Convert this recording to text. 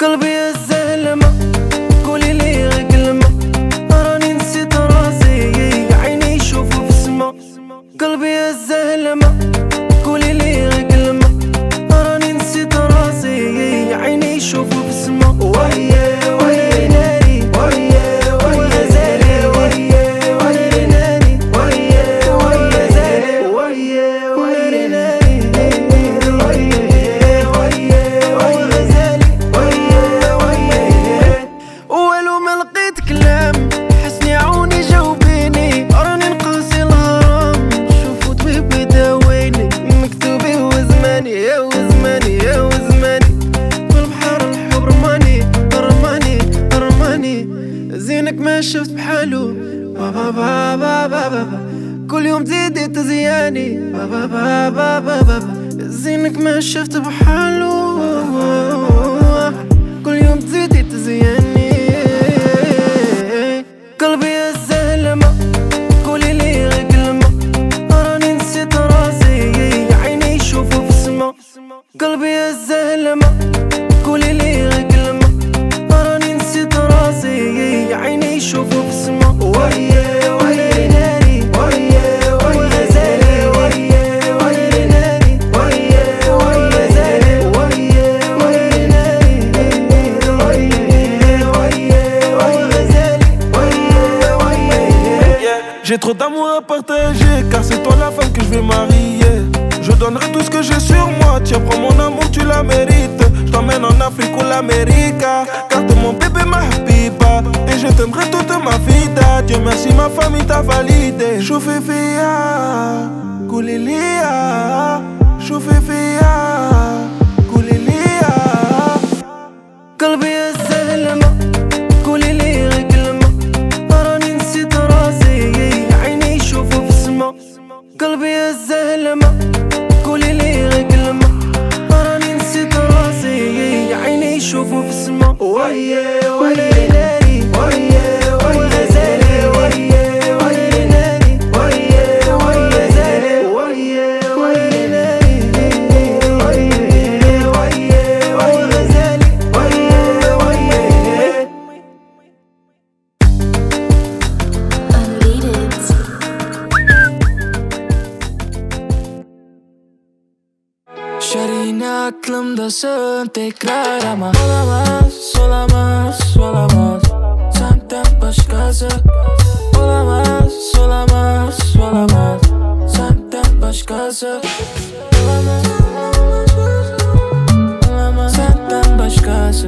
could be شفت بحالو بابا بابا بابا كل يوم تزيدي تزياني بابا بابا بابا زينك ما شفت بحالو J'ai trop d'amour à partager, car c'est toi la femme que je vais marier. Je donnerai tout ce que j'ai sur moi, tiens, prends mon amour, tu la mérites. Je t'emmène en Afrique ou l'Amérique, car t'es mon bébé, ma pipa. Et je t'aimerai toute ma vie, Dieu merci, ma famille t'a validé. Choufifia, Koulilia, Choufifia, aklımdasın tekrar ama Olamaz, olamaz, olamaz. Senden başkası Olamaz, olamaz, olamaz. Senden başkası Olamaz, olamaz, olamaz Senden başkası